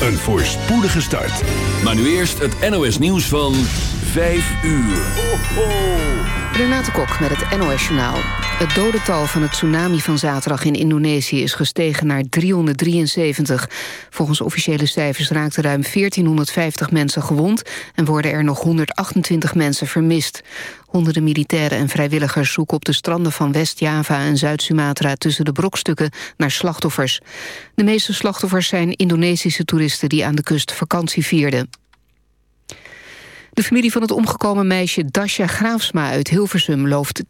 een voorspoedige start. Maar nu eerst het NOS nieuws van 5 uur. Ho, ho. Renate Kok met het NOS Journaal. Het dodental van het tsunami van zaterdag in Indonesië is gestegen naar 373. Volgens officiële cijfers raakten ruim 1450 mensen gewond... en worden er nog 128 mensen vermist. Honderden militairen en vrijwilligers zoeken op de stranden van West-Java en Zuid-Sumatra... tussen de brokstukken naar slachtoffers. De meeste slachtoffers zijn Indonesische toeristen die aan de kust vakantie vierden. De familie van het omgekomen meisje Dasha Graafsma uit Hilversum... looft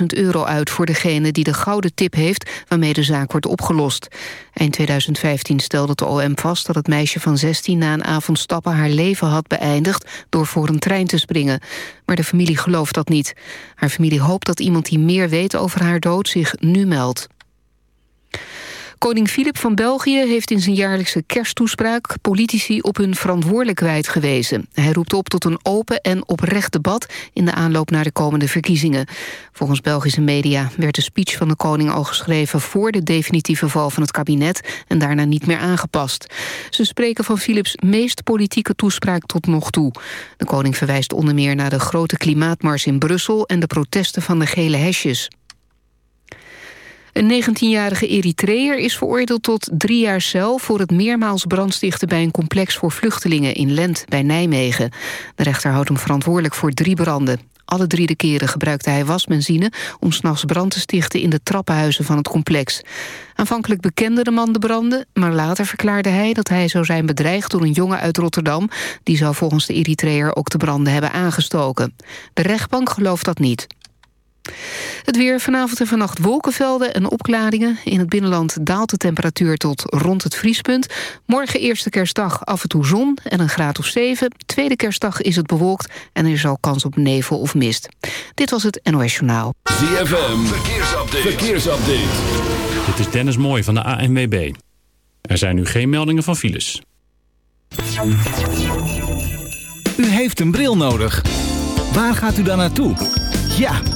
10.000 euro uit voor degene die de gouden tip heeft... waarmee de zaak wordt opgelost. Eind 2015 stelde de OM vast dat het meisje van 16... na een avond stappen haar leven had beëindigd... door voor een trein te springen. Maar de familie gelooft dat niet. Haar familie hoopt dat iemand die meer weet over haar dood zich nu meldt. Koning Filip van België heeft in zijn jaarlijkse kersttoespraak... politici op hun verantwoordelijkheid gewezen. Hij roept op tot een open en oprecht debat... in de aanloop naar de komende verkiezingen. Volgens Belgische media werd de speech van de koning al geschreven... voor de definitieve val van het kabinet en daarna niet meer aangepast. Ze spreken van Philips meest politieke toespraak tot nog toe. De koning verwijst onder meer naar de grote klimaatmars in Brussel... en de protesten van de gele hesjes. Een 19-jarige Eritreër is veroordeeld tot drie jaar cel... voor het meermaals brandstichten bij een complex voor vluchtelingen... in Lent bij Nijmegen. De rechter houdt hem verantwoordelijk voor drie branden. Alle drie de keren gebruikte hij wasbenzine... om s'nachts brand te stichten in de trappenhuizen van het complex. Aanvankelijk bekende de man de branden... maar later verklaarde hij dat hij zou zijn bedreigd door een jongen uit Rotterdam... die zou volgens de Eritreër ook de branden hebben aangestoken. De rechtbank gelooft dat niet. Het weer vanavond en vannacht wolkenvelden en opklaringen. In het binnenland daalt de temperatuur tot rond het vriespunt. Morgen eerste kerstdag af en toe zon en een graad of 7. Tweede kerstdag is het bewolkt en er is al kans op nevel of mist. Dit was het NOS Journaal. ZFM, verkeersupdate. verkeersupdate. Dit is Dennis Mooij van de ANWB. Er zijn nu geen meldingen van files. U heeft een bril nodig. Waar gaat u dan naartoe? Ja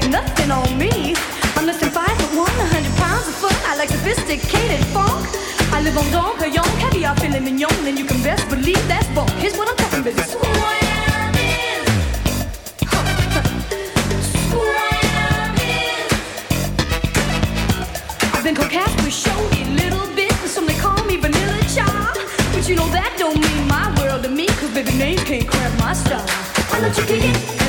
got nothing on me. I'm less than five foot one, a hundred pounds of fun. I like sophisticated funk. I live on Don Perignon, caviar, filet mignon, and you can best believe that funk Here's what I'm talking about. Swamming. Huh. Swamming. I've been called Casper Shoney little bit, and some they call me Vanilla Child. But you know that don't mean my world to me, cause baby, name can't cramp my style. I let you kick it.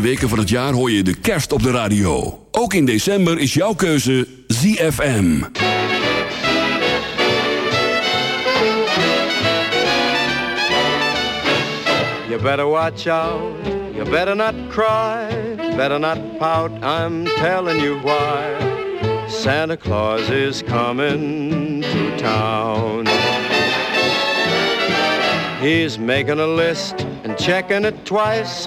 Laatste weken van het jaar hoor je de kerst op de radio. Ook in december is jouw keuze ZFM. You better watch out, you better not cry, better not pout, I'm telling you why. Santa Claus is coming to town. He's making a list and checking it twice.